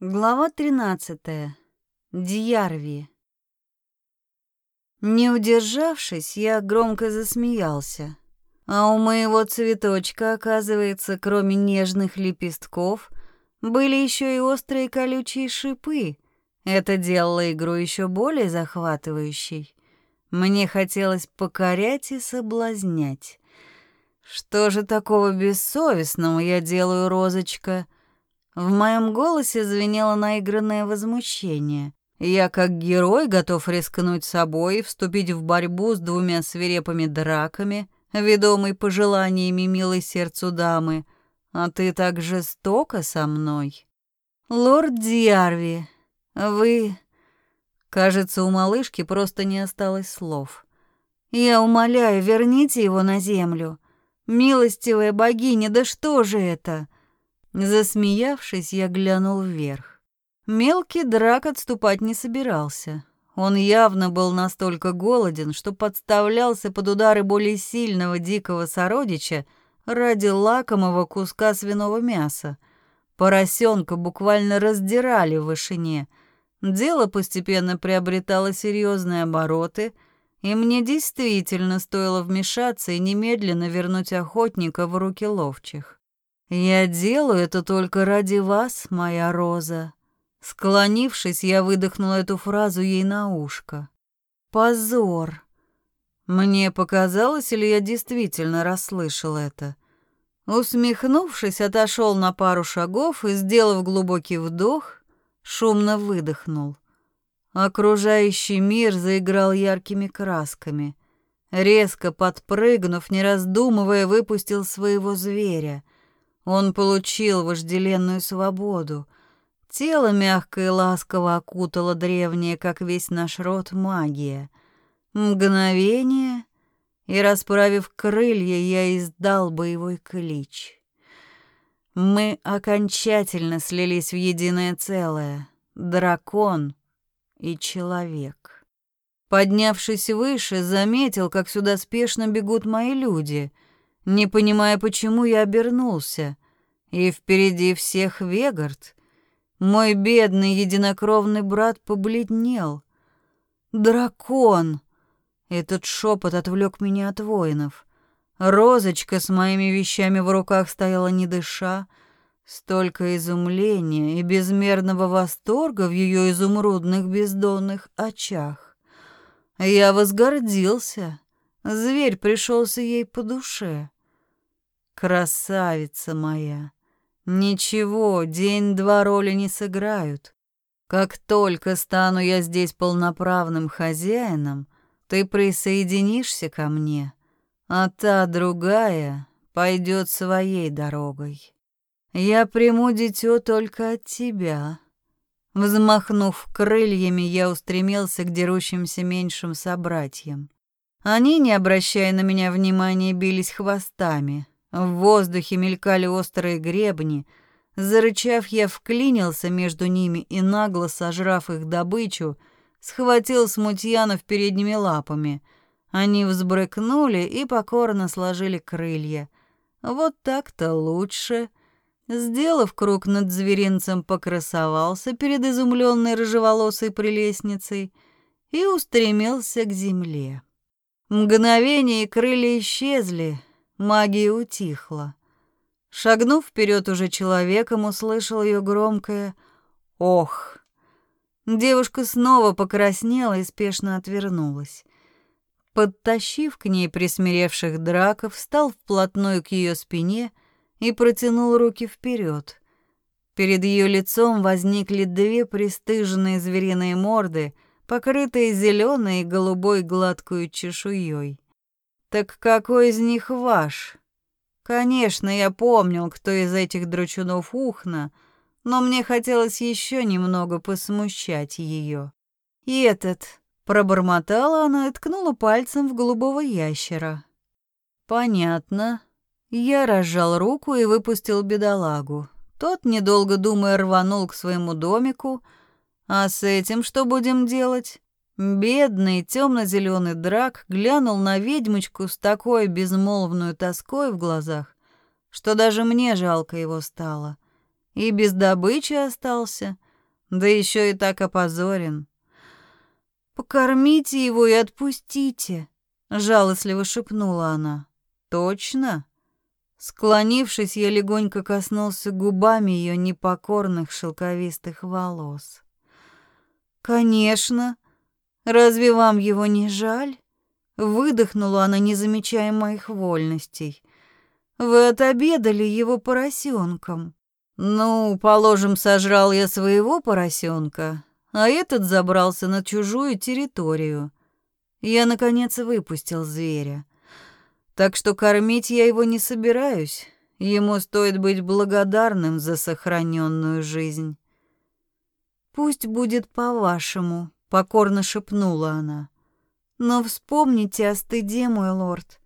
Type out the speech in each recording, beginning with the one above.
Глава 13. Дьярви. Не удержавшись, я громко засмеялся. А у моего цветочка, оказывается, кроме нежных лепестков, были еще и острые колючие шипы. Это делало игру еще более захватывающей. Мне хотелось покорять и соблазнять. Что же такого бессовестного я делаю, розочка? В моем голосе звенело наигранное возмущение. Я, как герой, готов рискнуть собой и вступить в борьбу с двумя свирепыми драками, ведомый пожеланиями милой сердцу дамы, а ты так жестоко со мной. Лорд Диарви, вы... Кажется, у малышки просто не осталось слов. Я умоляю, верните его на землю. Милостивая богиня, да что же это? Засмеявшись, я глянул вверх. Мелкий драк отступать не собирался. Он явно был настолько голоден, что подставлялся под удары более сильного дикого сородича ради лакомого куска свиного мяса. Поросенка буквально раздирали в вышине. Дело постепенно приобретало серьезные обороты, и мне действительно стоило вмешаться и немедленно вернуть охотника в руки ловчих. «Я делаю это только ради вас, моя Роза». Склонившись, я выдохнула эту фразу ей на ушко. «Позор!» Мне показалось, или я действительно расслышал это. Усмехнувшись, отошел на пару шагов и, сделав глубокий вдох, шумно выдохнул. Окружающий мир заиграл яркими красками. Резко подпрыгнув, не раздумывая, выпустил своего зверя — он получил вожделенную свободу. Тело мягко и ласково окутало древнее, как весь наш род, магия. Мгновение, и, расправив крылья, я издал боевой клич. Мы окончательно слились в единое целое — дракон и человек. Поднявшись выше, заметил, как сюда спешно бегут мои люди — не понимая, почему я обернулся. И впереди всех Вегард. Мой бедный единокровный брат побледнел. «Дракон!» Этот шепот отвлек меня от воинов. Розочка с моими вещами в руках стояла не дыша. Столько изумления и безмерного восторга в ее изумрудных бездонных очах. Я возгордился. Зверь пришелся ей по душе. Красавица моя. Ничего, день-два роли не сыграют. Как только стану я здесь полноправным хозяином, ты присоединишься ко мне, а та другая пойдет своей дорогой. Я приму дитё только от тебя. Взмахнув крыльями, я устремился к дерущимся меньшим собратьям. Они, не обращая на меня внимания, бились хвостами. В воздухе мелькали острые гребни. Зарычав, я вклинился между ними и, нагло сожрав их добычу, схватил смутьянов передними лапами. Они взбрыкнули и покорно сложили крылья. Вот так-то лучше. Сделав круг над зверинцем, покрасовался перед изумленной рыжеволосой прелестницей и устремился к земле. Мгновение крылья исчезли, Магия утихла. Шагнув вперед уже человеком, услышал ее громкое «Ох!». Девушка снова покраснела и спешно отвернулась. Подтащив к ней присмиревших драков, встал вплотную к ее спине и протянул руки вперед. Перед ее лицом возникли две пристыженные звериные морды, покрытые зеленой и голубой гладкую чешуей. «Так какой из них ваш?» «Конечно, я помнил, кто из этих дручунов ухна, но мне хотелось еще немного посмущать ее. И этот...» Пробормотала она и ткнула пальцем в голубого ящера. «Понятно». Я разжал руку и выпустил бедолагу. Тот, недолго думая, рванул к своему домику. «А с этим что будем делать?» Бедный темно-зеленый драк глянул на ведьмочку с такой безмолвной тоской в глазах, что даже мне жалко его стало. И без добычи остался. Да еще и так опозорен. Покормите его и отпустите, жалостливо шепнула она. Точно? Склонившись, я легонько коснулся губами ее непокорных шелковистых волос. Конечно. Разве вам его не жаль? Выдохнула она, не замечая моих вольностей. Вы отобедали его поросенком. Ну, положим, сожрал я своего поросенка, а этот забрался на чужую территорию. Я, наконец, выпустил зверя. Так что кормить я его не собираюсь. Ему стоит быть благодарным за сохраненную жизнь. «Пусть будет по-вашему», — покорно шепнула она. «Но вспомните о стыде, мой лорд,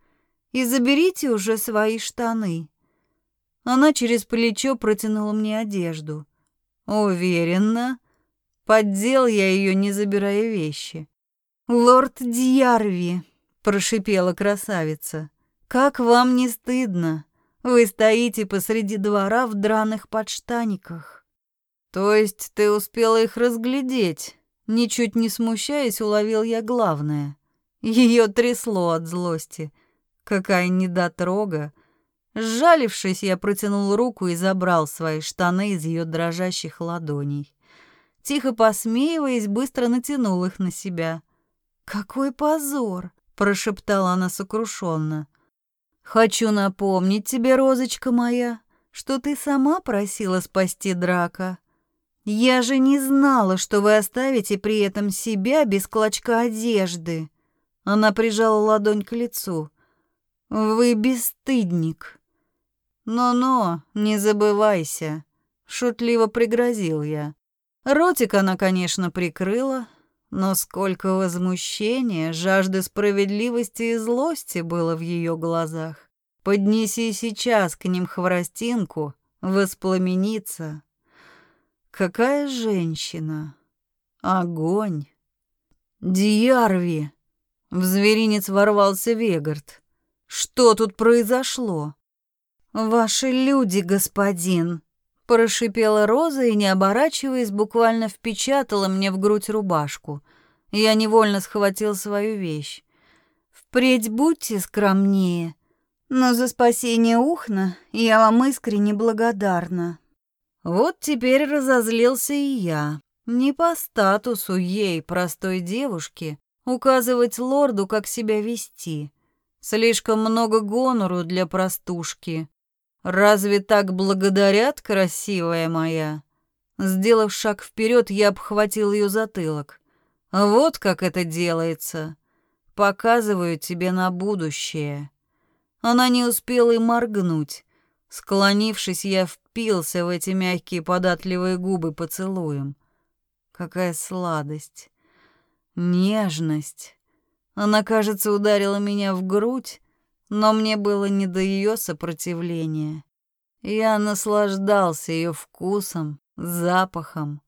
и заберите уже свои штаны». Она через плечо протянула мне одежду. Уверенно. Поддел я ее, не забирая вещи. «Лорд Дьярви», — прошипела красавица, — «как вам не стыдно? Вы стоите посреди двора в драных подштаниках». «То есть ты успела их разглядеть?» Ничуть не смущаясь, уловил я главное. Ее трясло от злости. Какая недотрога. Сжалившись, я протянул руку и забрал свои штаны из ее дрожащих ладоней. Тихо посмеиваясь, быстро натянул их на себя. «Какой позор!» — прошептала она сокрушенно. «Хочу напомнить тебе, розочка моя, что ты сама просила спасти драка. Я же не знала, что вы оставите при этом себя без клочка одежды». Она прижала ладонь к лицу. «Вы бесстыдник». «Но-но, не забывайся», — шутливо пригрозил я. Ротик она, конечно, прикрыла, но сколько возмущения, жажды справедливости и злости было в ее глазах. Поднеси сейчас к ним хворостинку, воспламенится. Какая женщина! Огонь! Диарви! В зверинец ворвался Вегард. Что тут произошло? «Ваши люди, господин!» Прошипела Роза и, не оборачиваясь, буквально впечатала мне в грудь рубашку. Я невольно схватил свою вещь. «Впредь будьте скромнее, но за спасение Ухна я вам искренне благодарна». Вот теперь разозлился и я. Не по статусу ей, простой девушке, указывать лорду, как себя вести. Слишком много гонору для простушки. Разве так благодарят, красивая моя? Сделав шаг вперед, я обхватил ее затылок. Вот как это делается. Показываю тебе на будущее. Она не успела и моргнуть. Склонившись, я впился в эти мягкие податливые губы поцелуем. Какая сладость, нежность. Она, кажется, ударила меня в грудь, но мне было не до ее сопротивления. Я наслаждался ее вкусом, запахом.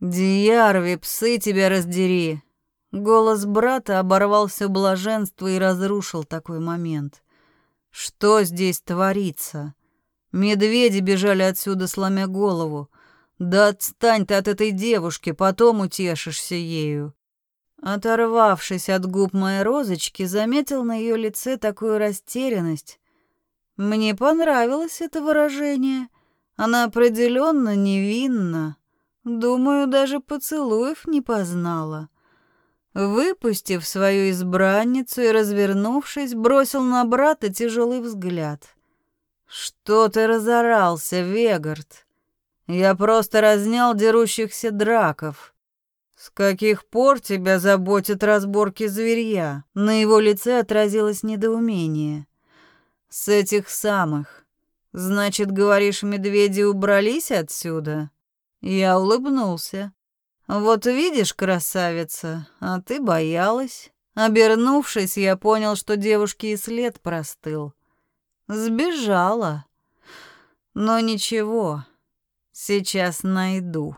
«Диарви, псы тебя раздери!» Голос брата оборвал все блаженство и разрушил такой момент. «Что здесь творится?» Медведи бежали отсюда, сломя голову. «Да отстань ты от этой девушки, потом утешишься ею». Оторвавшись от губ моей розочки, заметил на ее лице такую растерянность. Мне понравилось это выражение. Она определенно невинна. Думаю, даже поцелуев не познала. Выпустив свою избранницу и развернувшись, бросил на брата тяжелый взгляд. «Что ты разорался, Вегард? Я просто разнял дерущихся драков». «С каких пор тебя заботят разборки зверья?» На его лице отразилось недоумение. «С этих самых. Значит, говоришь, медведи убрались отсюда?» Я улыбнулся. «Вот видишь, красавица, а ты боялась». Обернувшись, я понял, что девушке и след простыл. Сбежала. Но ничего, сейчас найду.